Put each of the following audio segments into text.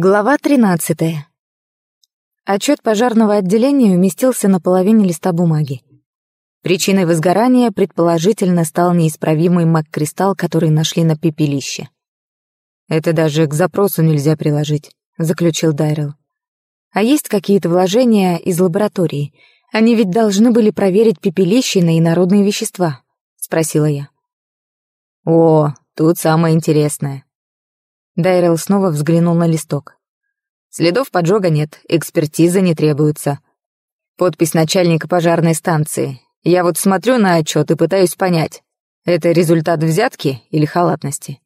Глава 13. Отчет пожарного отделения уместился на половине листа бумаги. Причиной возгорания предположительно стал неисправимый маг-кристалл, который нашли на пепелище. «Это даже к запросу нельзя приложить», — заключил Дайрел. «А есть какие-то вложения из лаборатории? Они ведь должны были проверить пепелище на инородные вещества», — спросила я. «О, тут самое интересное. Дайрел снова взглянул на листок. Следов поджога нет, экспертиза не требуется. Подпись начальника пожарной станции. Я вот смотрю на отчет и пытаюсь понять, это результат взятки или халатности?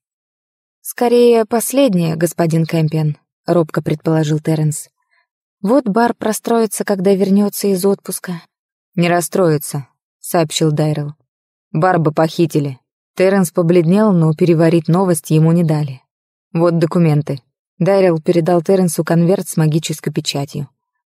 Скорее, последнее, господин Кэмпион, робко предположил Терренс. Вот бар простроится, когда вернется из отпуска. Не расстроится, сообщил Дайрел. Бар бы похитили. Терренс побледнел, но переварить новость ему не дали. Вот документы. Дайрел передал Терренсу конверт с магической печатью.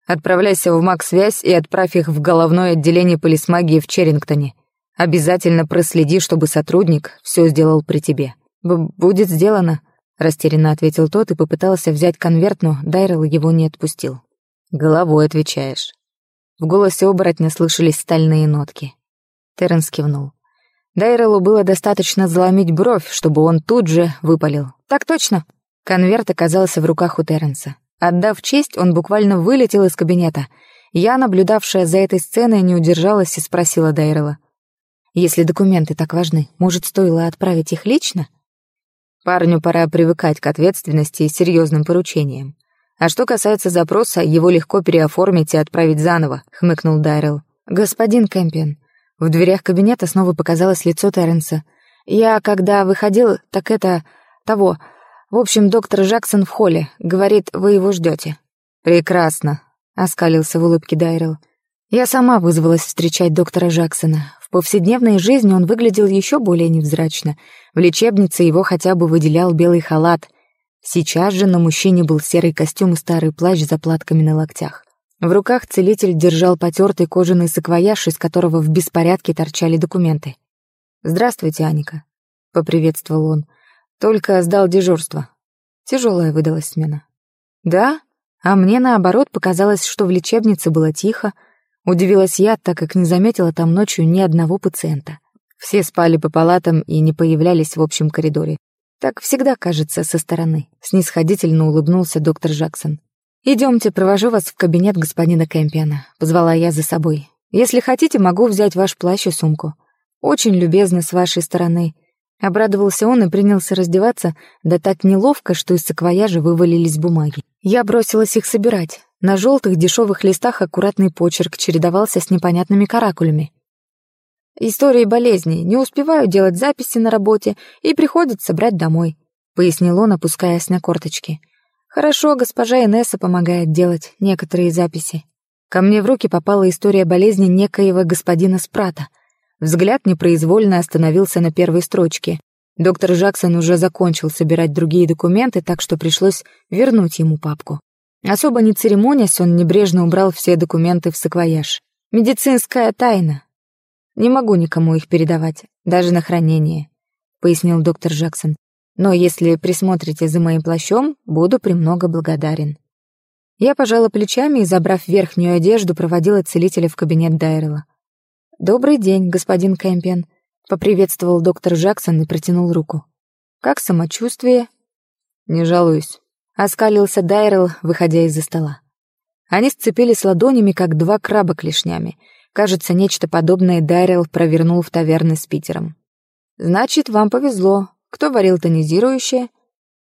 Отправляйся в маг и отправь их в головное отделение полисмагии в Черрингтоне. Обязательно проследи, чтобы сотрудник все сделал при тебе. Б «Будет сделано», — растерянно ответил тот и попытался взять конверт, но Дайрел его не отпустил. «Головой отвечаешь». В голосе оборотня слышались стальные нотки. Терренс кивнул. Дайрелу было достаточно заломить бровь, чтобы он тут же выпалил. «Так точно!» Конверт оказался в руках у Терренса. Отдав честь, он буквально вылетел из кабинета. Я, наблюдавшая за этой сценой, не удержалась и спросила Дайрела. «Если документы так важны, может, стоило отправить их лично?» Парню пора привыкать к ответственности и серьезным поручениям. «А что касается запроса, его легко переоформить и отправить заново», — хмыкнул Дайрел. «Господин Кэмпион, в дверях кабинета снова показалось лицо Терренса. «Я, когда выходил, так это... того... В общем, доктор Жаксон в холле. Говорит, вы его ждете». «Прекрасно», — оскалился в улыбке Дайрелл. «Я сама вызвалась встречать доктора Жаксона. В повседневной жизни он выглядел еще более невзрачно. В лечебнице его хотя бы выделял белый халат. Сейчас же на мужчине был серый костюм и старый плащ с заплатками на локтях. В руках целитель держал потертый кожаный саквояж, из которого в беспорядке торчали документы. «Здравствуйте, Аника», — поприветствовал он. «Только сдал дежурство. Тяжелая выдалась смена». «Да? А мне, наоборот, показалось, что в лечебнице было тихо. Удивилась я, так как не заметила там ночью ни одного пациента. Все спали по палатам и не появлялись в общем коридоре. Так всегда кажется со стороны», — снисходительно улыбнулся доктор Джексон. «Идемте, провожу вас в кабинет господина Кэмпиона», — позвала я за собой. «Если хотите, могу взять ваш плащ и сумку. Очень любезно с вашей стороны». Обрадовался он и принялся раздеваться, да так неловко, что из саквояжа вывалились бумаги. Я бросилась их собирать. На желтых дешевых листах аккуратный почерк чередовался с непонятными каракулями. «Истории болезней. Не успеваю делать записи на работе и приходится брать домой», — пояснил он, опускаясь на корточки. Хорошо, госпожа Инесса помогает делать некоторые записи. Ко мне в руки попала история болезни некоего господина Спрата. Взгляд непроизвольно остановился на первой строчке. Доктор Жаксон уже закончил собирать другие документы, так что пришлось вернуть ему папку. Особо не церемонясь, он небрежно убрал все документы в саквояж. «Медицинская тайна. Не могу никому их передавать, даже на хранение», — пояснил доктор Жаксон но если присмотрите за моим плащом, буду премного благодарен». Я пожала плечами и, забрав верхнюю одежду, проводила целителя в кабинет Дайрела. «Добрый день, господин Кэмпион», — поприветствовал доктор Джексон и протянул руку. «Как самочувствие?» «Не жалуюсь», — оскалился Дайрел, выходя из-за стола. Они сцепились ладонями, как два краба клешнями. Кажется, нечто подобное Дайрел провернул в таверны с Питером. «Значит, вам повезло. Кто варил тонизирующее?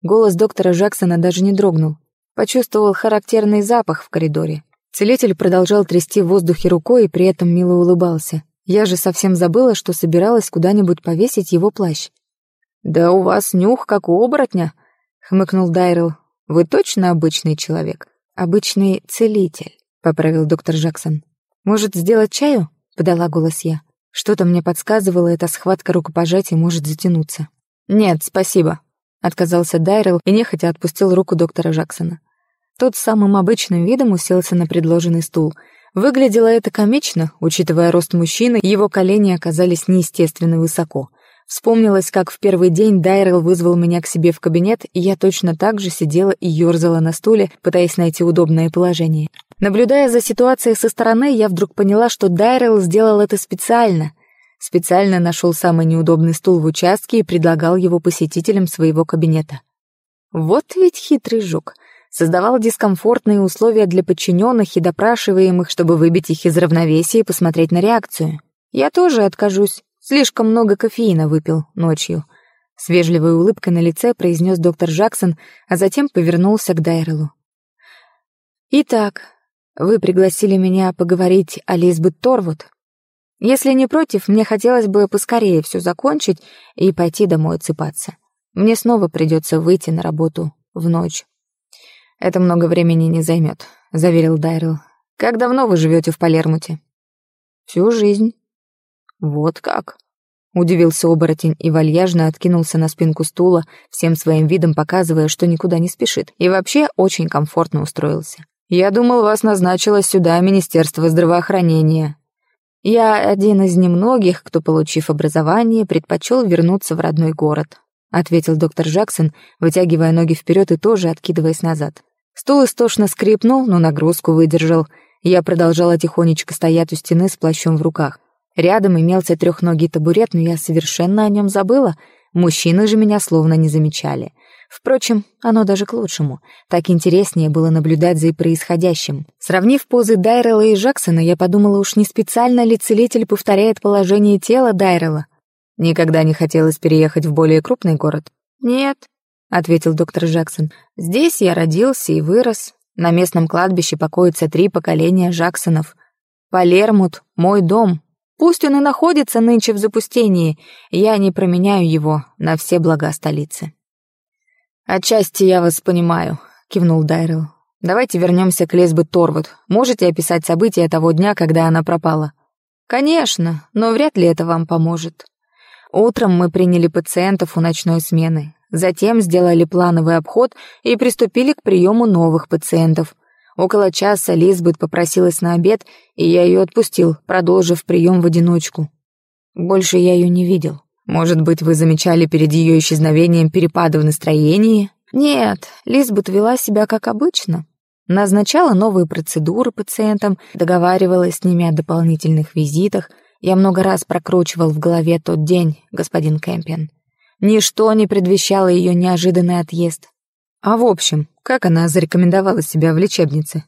Голос доктора Жаксона даже не дрогнул. Почувствовал характерный запах в коридоре. Целитель продолжал трясти в воздухе рукой и при этом мило улыбался. Я же совсем забыла, что собиралась куда-нибудь повесить его плащ. «Да у вас нюх, как у оборотня!» — хмыкнул Дайрел. «Вы точно обычный человек?» «Обычный целитель», — поправил доктор Жаксон. «Может, сделать чаю?» — подала голос я. Что-то мне подсказывало, эта схватка рукопожатий может затянуться. «Нет, спасибо», — отказался Дайрелл и нехотя отпустил руку доктора Жаксона. Тот самым обычным видом уселся на предложенный стул. Выглядело это комично, учитывая рост мужчины, его колени оказались неестественно высоко. Вспомнилось, как в первый день Дайрелл вызвал меня к себе в кабинет, и я точно так же сидела и ерзала на стуле, пытаясь найти удобное положение. Наблюдая за ситуацией со стороны, я вдруг поняла, что Дайрелл сделал это специально — Специально нашел самый неудобный стул в участке и предлагал его посетителям своего кабинета. Вот ведь хитрый жук. Создавал дискомфортные условия для подчиненных и допрашиваемых, чтобы выбить их из равновесия и посмотреть на реакцию. Я тоже откажусь. Слишком много кофеина выпил ночью. С вежливой улыбкой на лице произнес доктор Джексон, а затем повернулся к Дайреллу. «Итак, вы пригласили меня поговорить о Лизбет Торвуд?» Если не против, мне хотелось бы поскорее все закончить и пойти домой отсыпаться. Мне снова придется выйти на работу в ночь. «Это много времени не займет», — заверил Дайрел. «Как давно вы живете в Палермуте?» «Всю жизнь». «Вот как?» — удивился оборотень и вальяжно откинулся на спинку стула, всем своим видом показывая, что никуда не спешит, и вообще очень комфортно устроился. «Я думал, вас назначило сюда Министерство здравоохранения, я один из немногих, кто, получив образование, предпочел вернуться в родной город», — ответил доктор Джексон, вытягивая ноги вперед и тоже откидываясь назад. Стул истошно скрипнул, но нагрузку выдержал. Я продолжала тихонечко стоять у стены с плащом в руках. Рядом имелся трехногий табурет, но я совершенно о нем забыла. Мужчины же меня словно не замечали. Впрочем, оно даже к лучшему. Так интереснее было наблюдать за происходящим. Сравнив позы Дайрела и Джексона, я подумала, уж не специально ли целитель повторяет положение тела Дайрела. «Никогда не хотелось переехать в более крупный город?» «Нет», — ответил доктор Джексон. «Здесь я родился и вырос. На местном кладбище покоятся три поколения Джексонов. Палермут — мой дом. Пусть он и находится нынче в запустении, я не променяю его на все блага столицы». «Отчасти я вас понимаю», — кивнул Дайрел. «Давайте вернемся к Лесбе Торвуд. Можете описать события того дня, когда она пропала?» «Конечно, но вряд ли это вам поможет. Утром мы приняли пациентов у ночной смены, затем сделали плановый обход и приступили к приему новых пациентов. Около часа Лизбет попросилась на обед, и я ее отпустил, продолжив прием в одиночку. Больше я ее не видел. Может быть, вы замечали перед ее исчезновением перепады в настроении? Нет, Лизбет вела себя как обычно. Назначала новые процедуры пациентам, договаривалась с ними о дополнительных визитах. Я много раз прокручивал в голове тот день, господин Кэмпин. Ничто не предвещало ее неожиданный отъезд. А в общем, как она зарекомендовала себя в лечебнице?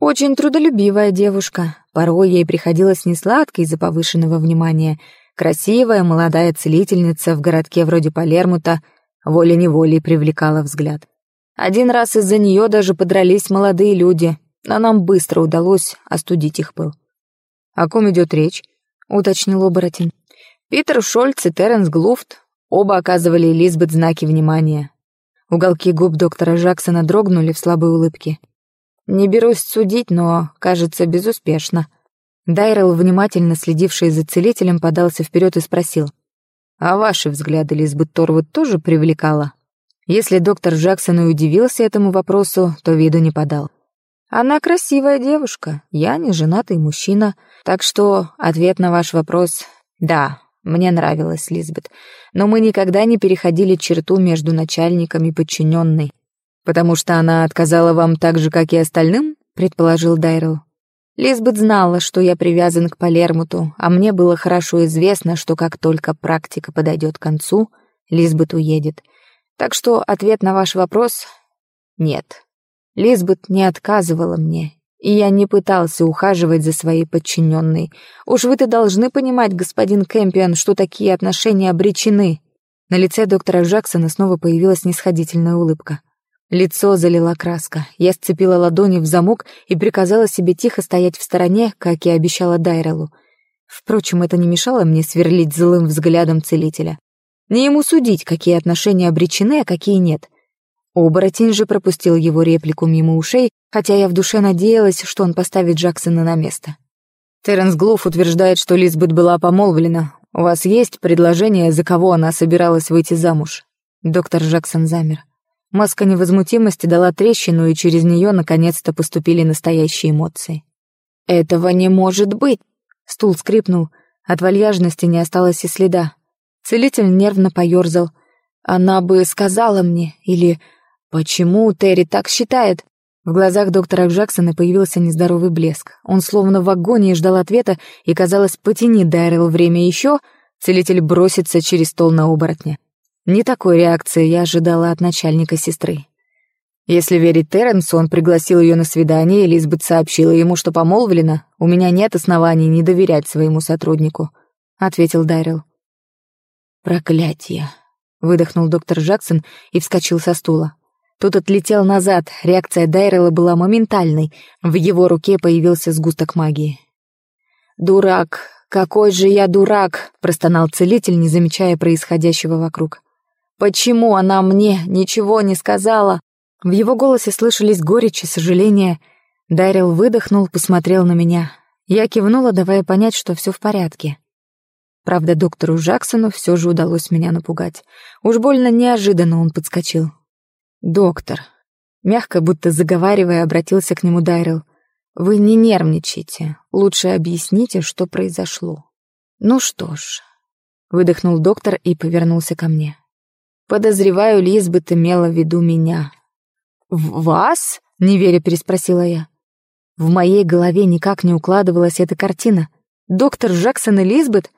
Очень трудолюбивая девушка. Порой ей приходилось не сладко из-за повышенного внимания — Красивая молодая целительница в городке вроде Палермута волей-неволей привлекала взгляд. Один раз из-за нее даже подрались молодые люди, но нам быстро удалось остудить их пыл. «О ком идет речь?» — уточнил оборотень. Питер Шольц и Теренс Глуфт оба оказывали Элизабет знаки внимания. Уголки губ доктора Жаксона дрогнули в слабой улыбке. «Не берусь судить, но, кажется, безуспешно», Дайрелл, внимательно следивший за целителем, подался вперед и спросил. «А ваши взгляды, Лизбет Торвуд, тоже привлекала?» Если доктор Джексон и удивился этому вопросу, то виду не подал. «Она красивая девушка, я не женатый мужчина, так что ответ на ваш вопрос — да, мне нравилась Лизбет, но мы никогда не переходили черту между начальником и подчиненной». «Потому что она отказала вам так же, как и остальным?» — предположил Дайрелл. Лизбет знала, что я привязан к Палермуту, а мне было хорошо известно, что как только практика подойдет к концу, Лизбет уедет. Так что ответ на ваш вопрос — нет. Лизбет не отказывала мне, и я не пытался ухаживать за своей подчиненной. Уж вы-то должны понимать, господин Кэмпион, что такие отношения обречены. На лице доктора Джексона снова появилась нисходительная улыбка. Лицо залила краска. Я сцепила ладони в замок и приказала себе тихо стоять в стороне, как и обещала Дайрелу. Впрочем, это не мешало мне сверлить злым взглядом целителя. Не ему судить, какие отношения обречены, а какие нет. Оборотень же пропустил его реплику мимо ушей, хотя я в душе надеялась, что он поставит Джексона на место. Терренс Глуф утверждает, что Лизбет была помолвлена. У вас есть предложение, за кого она собиралась выйти замуж? Доктор Джексон замер. Маска невозмутимости дала трещину, и через нее наконец-то поступили настоящие эмоции. «Этого не может быть!» Стул скрипнул, от вальяжности не осталось и следа. Целитель нервно поерзал. «Она бы сказала мне!» Или «Почему Терри так считает?» В глазах доктора Джексона появился нездоровый блеск. Он словно в агонии ждал ответа, и казалось, потяни Дайрел время еще, целитель бросится через стол на оборотня. Не такой реакции я ожидала от начальника сестры. Если верить Терренсу, он пригласил ее на свидание, и Лизбет сообщила ему, что помолвлена. «У меня нет оснований не доверять своему сотруднику», — ответил Дайрел. Проклятие! выдохнул доктор Джексон и вскочил со стула. Тот отлетел назад, реакция Дайрела была моментальной, в его руке появился сгусток магии. «Дурак! Какой же я дурак!» — простонал целитель, не замечая происходящего вокруг. Почему она мне ничего не сказала? В его голосе слышались горечь и сожаление. Дарил выдохнул, посмотрел на меня. Я кивнула, давая понять, что все в порядке. Правда, доктору Жаксону все же удалось меня напугать. Уж больно неожиданно он подскочил. «Доктор», мягко, будто заговаривая, обратился к нему Дайрел. «Вы не нервничайте. Лучше объясните, что произошло». «Ну что ж», — выдохнул доктор и повернулся ко мне. «Подозреваю, Лизбет имела в виду меня». «В вас?» — неверя переспросила я. В моей голове никак не укладывалась эта картина. Доктор Джексон и Лизбет?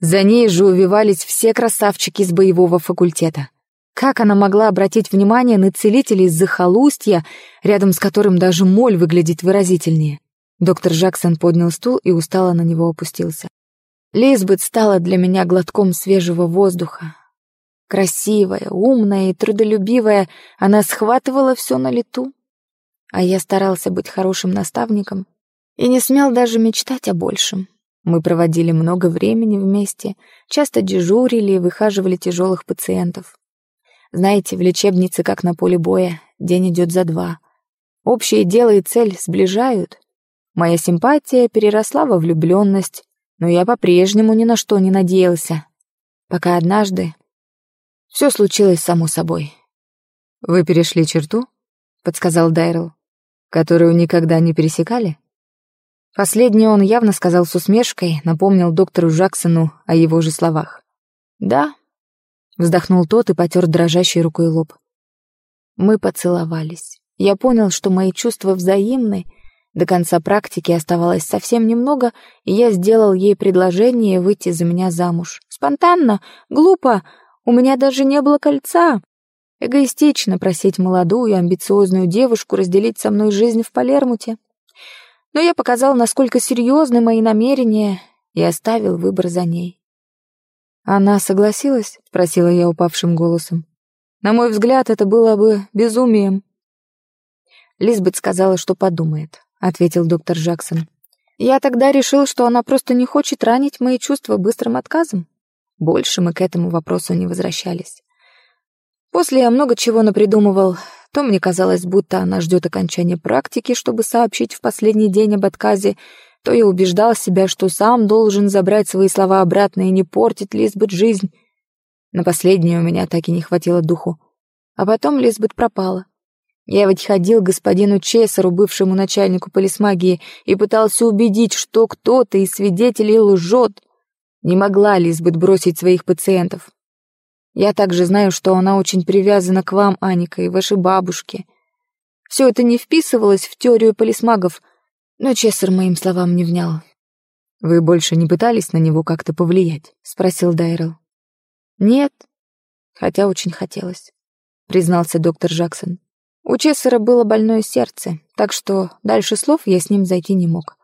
За ней же увивались все красавчики с боевого факультета. Как она могла обратить внимание на целителя из захолустья, рядом с которым даже моль выглядит выразительнее? Доктор Джексон поднял стул и устало на него опустился. Лизбет стала для меня глотком свежего воздуха. красивая, умная и трудолюбивая, она схватывала все на лету. А я старался быть хорошим наставником и не смел даже мечтать о большем. Мы проводили много времени вместе, часто дежурили и выхаживали тяжелых пациентов. Знаете, в лечебнице, как на поле боя, день идет за два. Общее дело и цель сближают. Моя симпатия переросла во влюбленность, но я по-прежнему ни на что не надеялся. Пока однажды все случилось само собой. «Вы перешли черту?» — подсказал Дайрел. «Которую никогда не пересекали?» Последнее он явно сказал с усмешкой, напомнил доктору Джексону о его же словах. «Да, Вздохнул тот и потер дрожащей рукой лоб. Мы поцеловались. Я понял, что мои чувства взаимны. До конца практики оставалось совсем немного, и я сделал ей предложение выйти за меня замуж. Спонтанно, глупо, У меня даже не было кольца. Эгоистично просить молодую, амбициозную девушку разделить со мной жизнь в Палермуте. Но я показал, насколько серьезны мои намерения, и оставил выбор за ней. «Она согласилась?» — спросила я упавшим голосом. «На мой взгляд, это было бы безумием». Лизбет сказала, что подумает, — ответил доктор Джексон. «Я тогда решил, что она просто не хочет ранить мои чувства быстрым отказом. Больше мы к этому вопросу не возвращались. После я много чего напридумывал. То мне казалось, будто она ждет окончания практики, чтобы сообщить в последний день об отказе, то я убеждал себя, что сам должен забрать свои слова обратно и не портить Лизбет жизнь. На последнее у меня так и не хватило духу. А потом Лизбет пропала. Я ведь ходил к господину Чесару, бывшему начальнику полисмагии, и пытался убедить, что кто-то из свидетелей лжет, не могла Лизбет бросить своих пациентов. Я также знаю, что она очень привязана к вам, Аника, и вашей бабушке. Все это не вписывалось в теорию полисмагов, но Чессер моим словам не внял. «Вы больше не пытались на него как-то повлиять?» — спросил Дайрел. – «Нет, хотя очень хотелось», — признался доктор Джексон. «У Чессера было больное сердце, так что дальше слов я с ним зайти не мог.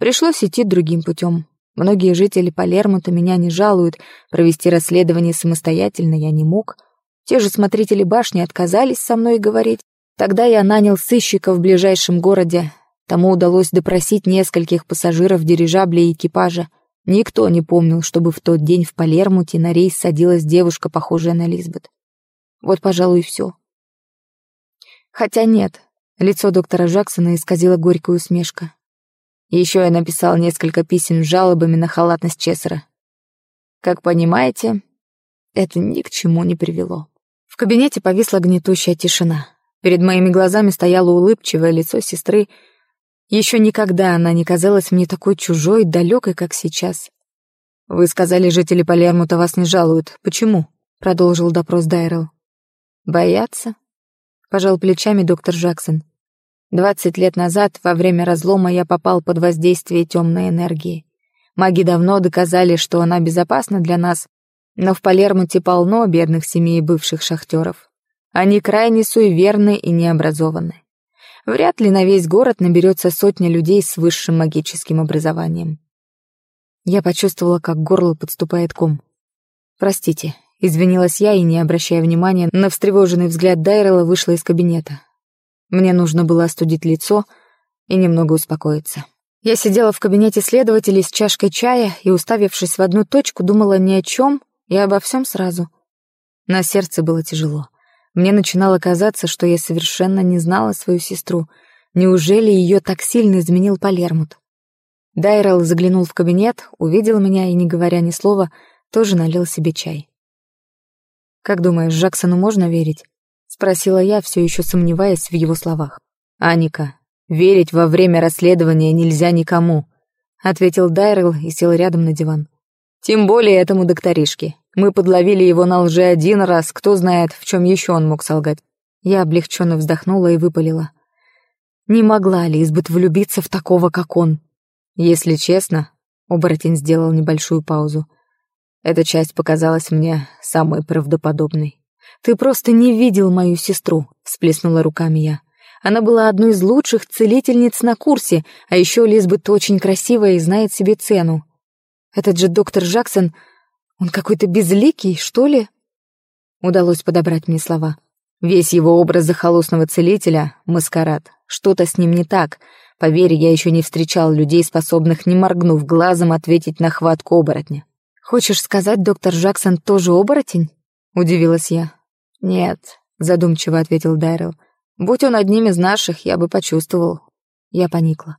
Пришлось идти другим путем». Многие жители Палермута меня не жалуют, провести расследование самостоятельно я не мог. Те же смотрители башни отказались со мной говорить. Тогда я нанял сыщика в ближайшем городе. Тому удалось допросить нескольких пассажиров дирижабля и экипажа. Никто не помнил, чтобы в тот день в Палермуте на рейс садилась девушка, похожая на Лизбет. Вот, пожалуй, и все. Хотя нет, лицо доктора Джексона исказило горькую усмешка. Еще я написал несколько писем с жалобами на халатность Чессера. Как понимаете, это ни к чему не привело. В кабинете повисла гнетущая тишина. Перед моими глазами стояло улыбчивое лицо сестры. Еще никогда она не казалась мне такой чужой, далекой, как сейчас. «Вы сказали, жители Палермута вас не жалуют. Почему?» — продолжил допрос Дайрелл. «Боятся?» — пожал плечами доктор Джексон. Двадцать лет назад, во время разлома, я попал под воздействие темной энергии. Маги давно доказали, что она безопасна для нас, но в Палермуте полно бедных семей бывших шахтеров. Они крайне суеверны и необразованы. Вряд ли на весь город наберется сотня людей с высшим магическим образованием. Я почувствовала, как горло подступает ком. «Простите», — извинилась я и, не обращая внимания на встревоженный взгляд Дайрела, вышла из кабинета. Мне нужно было остудить лицо и немного успокоиться. Я сидела в кабинете следователей с чашкой чая и, уставившись в одну точку, думала ни о чем и обо всем сразу. На сердце было тяжело. Мне начинало казаться, что я совершенно не знала свою сестру. Неужели ее так сильно изменил Палермут? Дайрелл заглянул в кабинет, увидел меня и, не говоря ни слова, тоже налил себе чай. «Как думаешь, Жаксону можно верить?» Спросила я, все еще сомневаясь в его словах. «Аника, верить во время расследования нельзя никому», ответил Дайрелл и сел рядом на диван. «Тем более этому докторишке. Мы подловили его на лжи один раз, кто знает, в чем еще он мог солгать». Я облегченно вздохнула и выпалила. Не могла ли избыт влюбиться в такого, как он? Если честно, оборотень сделал небольшую паузу. Эта часть показалась мне самой правдоподобной. «Ты просто не видел мою сестру», — всплеснула руками я. «Она была одной из лучших целительниц на курсе, а еще Лизбет очень красивая и знает себе цену. Этот же доктор Джексон, он какой-то безликий, что ли?» Удалось подобрать мне слова. Весь его образ захолустного целителя — маскарад. Что-то с ним не так. Поверь, я еще не встречал людей, способных, не моргнув глазом, ответить на хватку оборотня. «Хочешь сказать, доктор Джексон тоже оборотень?» — удивилась я. «Нет», — задумчиво ответил Дайрелл. «Будь он одним из наших, я бы почувствовал». Я поникла.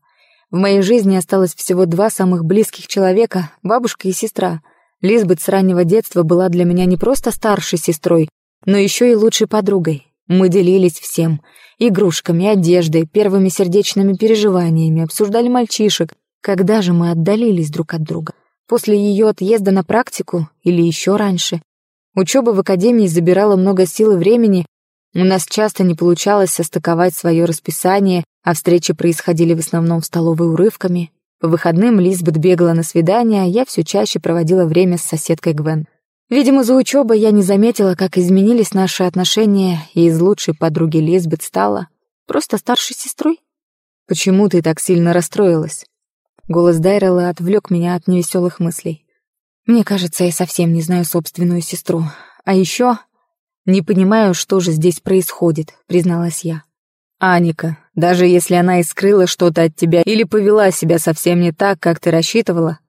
В моей жизни осталось всего два самых близких человека — бабушка и сестра. Лизбет с раннего детства была для меня не просто старшей сестрой, но еще и лучшей подругой. Мы делились всем — игрушками, одеждой, первыми сердечными переживаниями, обсуждали мальчишек. Когда же мы отдалились друг от друга? После ее отъезда на практику или еще раньше? Учеба в академии забирала много сил и времени, у нас часто не получалось состыковать свое расписание, а встречи происходили в основном в столовой урывками. По выходным Лизбет бегала на свидания, а я все чаще проводила время с соседкой Гвен. Видимо, за учебой я не заметила, как изменились наши отношения, и из лучшей подруги Лизбет стала просто старшей сестрой. «Почему ты так сильно расстроилась?» Голос Дайрелла отвлек меня от невеселых мыслей. Мне кажется, я совсем не знаю собственную сестру. А еще не понимаю, что же здесь происходит, призналась я. Аника, даже если она и скрыла что-то от тебя или повела себя совсем не так, как ты рассчитывала,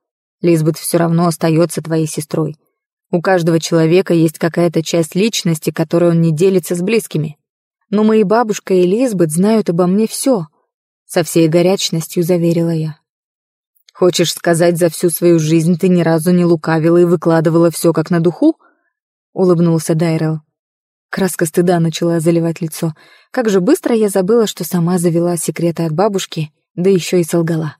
Лизбет все равно остается твоей сестрой. У каждого человека есть какая-то часть личности, которую он не делится с близкими. Но мои бабушка и Лизбет знают обо мне все. Со всей горячностью заверила я. Хочешь сказать за всю свою жизнь ты ни разу не лукавила и выкладывала все как на духу? Улыбнулся Дайрел. Краска стыда начала заливать лицо. Как же быстро я забыла, что сама завела секреты от бабушки, да еще и солгала.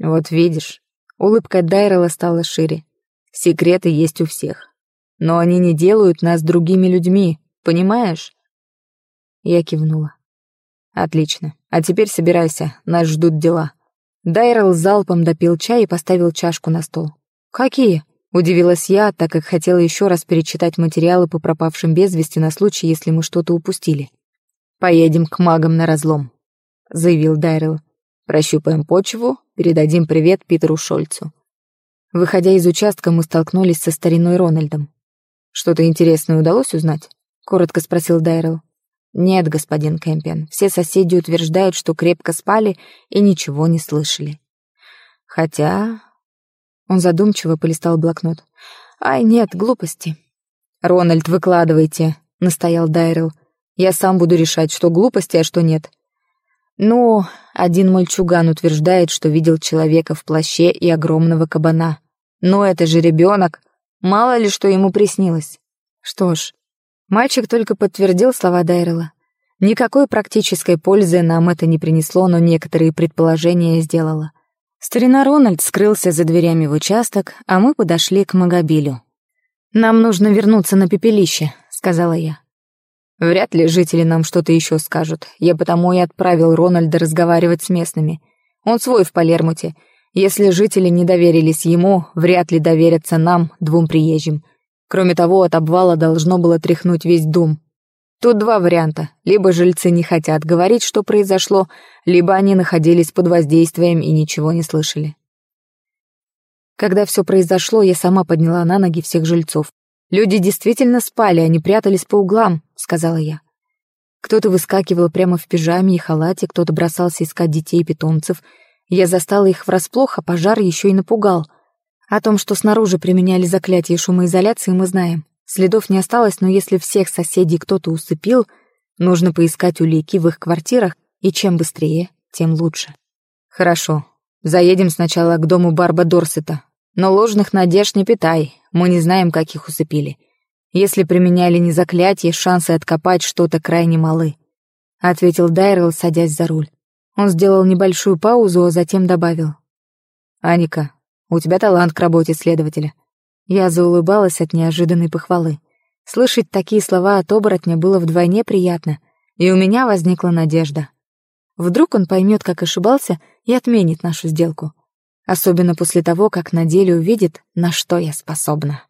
Вот видишь, улыбка Дайрела стала шире. Секреты есть у всех. Но они не делают нас другими людьми, понимаешь? Я кивнула. Отлично. А теперь собирайся, нас ждут дела. Дайрел залпом допил чай и поставил чашку на стол. Какие? Удивилась я, так как хотела еще раз перечитать материалы по пропавшим без вести на случай, если мы что-то упустили. «Поедем к магам на разлом», — заявил Дайрел. «Прощупаем почву, передадим привет Питеру Шольцу. Выходя из участка, мы столкнулись со стариной Рональдом. «Что-то интересное удалось узнать?» — коротко спросил Дайрелл. «Нет, господин Кэмпион, все соседи утверждают, что крепко спали и ничего не слышали. Хотя...» Он задумчиво полистал блокнот. «Ай, нет, глупости». «Рональд, выкладывайте», — настоял Дайрелл. «Я сам буду решать, что глупости, а что нет. Ну, один мальчуган утверждает, что видел человека в плаще и огромного кабана. Но это же ребенок. Мало ли, что ему приснилось. Что ж, Мальчик только подтвердил слова Дайрела. Никакой практической пользы нам это не принесло, но некоторые предположения сделала. Старина Рональд скрылся за дверями в участок, а мы подошли к Магобилю. «Нам нужно вернуться на пепелище», — сказала я. «Вряд ли жители нам что-то еще скажут. Я потому и отправил Рональда разговаривать с местными. Он свой в Палермуте. Если жители не доверились ему, вряд ли доверятся нам, двум приезжим. Кроме того, от обвала должно было тряхнуть весь дом. Тут два варианта. Либо жильцы не хотят говорить, что произошло, либо они находились под воздействием и ничего не слышали. Когда все произошло, я сама подняла на ноги всех жильцов. «Люди действительно спали, они прятались по углам», — сказала я. Кто-то выскакивал прямо в пижаме и халате, кто-то бросался искать детей и питомцев. Я застала их врасплох, а пожар еще и напугал — О том, что снаружи применяли заклятие шумоизоляции, мы знаем. Следов не осталось, но если всех соседей кто-то усыпил, нужно поискать улики в их квартирах, и чем быстрее, тем лучше. Хорошо. Заедем сначала к дому Барба Дорсета. Но ложных надежд не питай, мы не знаем, как их усыпили. Если применяли не заклятие, шансы откопать что-то крайне малы», — ответил Дайрелл, садясь за руль. Он сделал небольшую паузу, а затем добавил. «Аника, У тебя талант к работе следователя». Я заулыбалась от неожиданной похвалы. Слышать такие слова от оборотня было вдвойне приятно, и у меня возникла надежда. Вдруг он поймет, как ошибался, и отменит нашу сделку. Особенно после того, как на деле увидит, на что я способна.